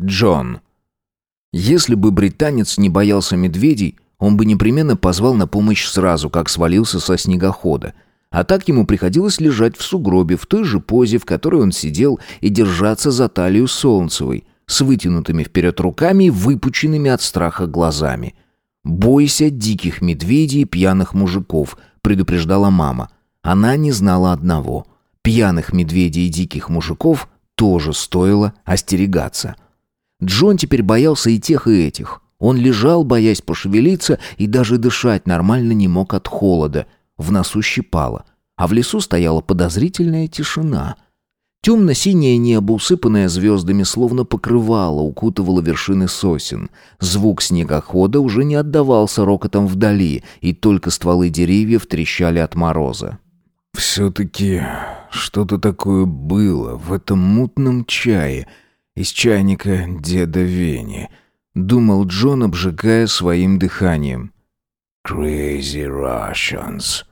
Джон. Если бы британец не боялся медведей, он бы непременно позвал на помощь сразу, как свалился со снегохода. А так ему приходилось лежать в сугробе в той же позе, в которой он сидел, и держаться за талию Солнцевой, с вытянутыми вперед руками и выпученными от страха глазами. «Бойся диких медведей и пьяных мужиков», — предупреждала мама. Она не знала одного. Пьяных медведей и диких мужиков тоже стоило остерегаться. Джон теперь боялся и тех, и этих. Он лежал, боясь пошевелиться, и даже дышать нормально не мог от холода. В носу щипало. А в лесу стояла подозрительная тишина. Темно-синее небо, усыпанное звездами, словно покрывало, укутывало вершины сосен. Звук снегохода уже не отдавался рокотом вдали, и только стволы деревьев трещали от мороза. «Все-таки что-то такое было в этом мутном чае из чайника деда Вени», — думал Джон, обжигая своим дыханием. «Crazy Russians».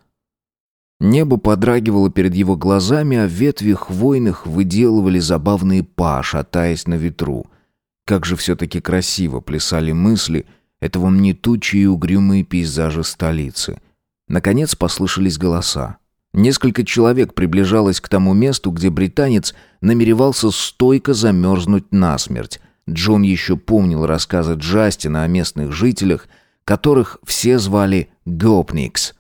Небо подрагивало перед его глазами, а ветви хвойных выделывали забавные па, шатаясь на ветру. Как же все-таки красиво плясали мысли этого мнетучие и угрюмые пейзажи столицы. Наконец послышались голоса. Несколько человек приближалось к тому месту, где британец намеревался стойко замерзнуть насмерть. Джон еще помнил рассказы Джастина о местных жителях, которых все звали «гопникс».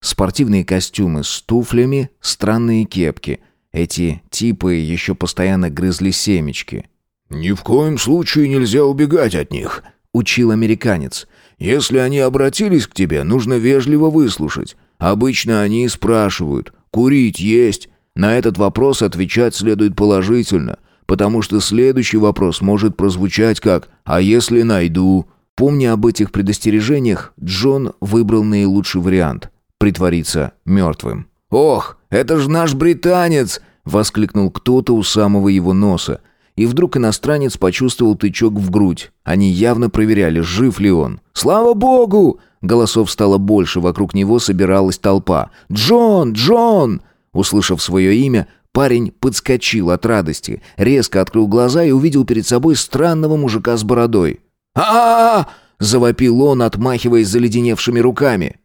Спортивные костюмы с туфлями, странные кепки. Эти типы еще постоянно грызли семечки. «Ни в коем случае нельзя убегать от них», — учил американец. «Если они обратились к тебе, нужно вежливо выслушать. Обычно они спрашивают, курить есть? На этот вопрос отвечать следует положительно, потому что следующий вопрос может прозвучать как «А если найду?». Помня об этих предостережениях, Джон выбрал наилучший вариант – притвориться мертвым. «Ох, это же наш британец!» – воскликнул кто-то у самого его носа. И вдруг иностранец почувствовал тычок в грудь. Они явно проверяли, жив ли он. «Слава богу!» Голосов стало больше, вокруг него собиралась толпа. «Джон! Джон!» Услышав свое имя, парень подскочил от радости, резко открыл глаза и увидел перед собой странного мужика с бородой. а а, -а завопил он, отмахиваясь заледеневшими руками.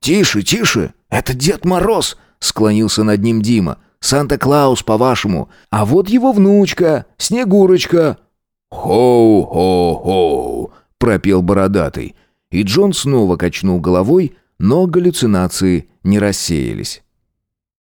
«Тише, тише! Это Дед Мороз!» — склонился над ним Дима. «Санта-Клаус, по-вашему. А вот его внучка, Снегурочка». «Хоу-хоу-хоу!» — пропел бородатый. И Джон снова качнул головой, но галлюцинации не рассеялись.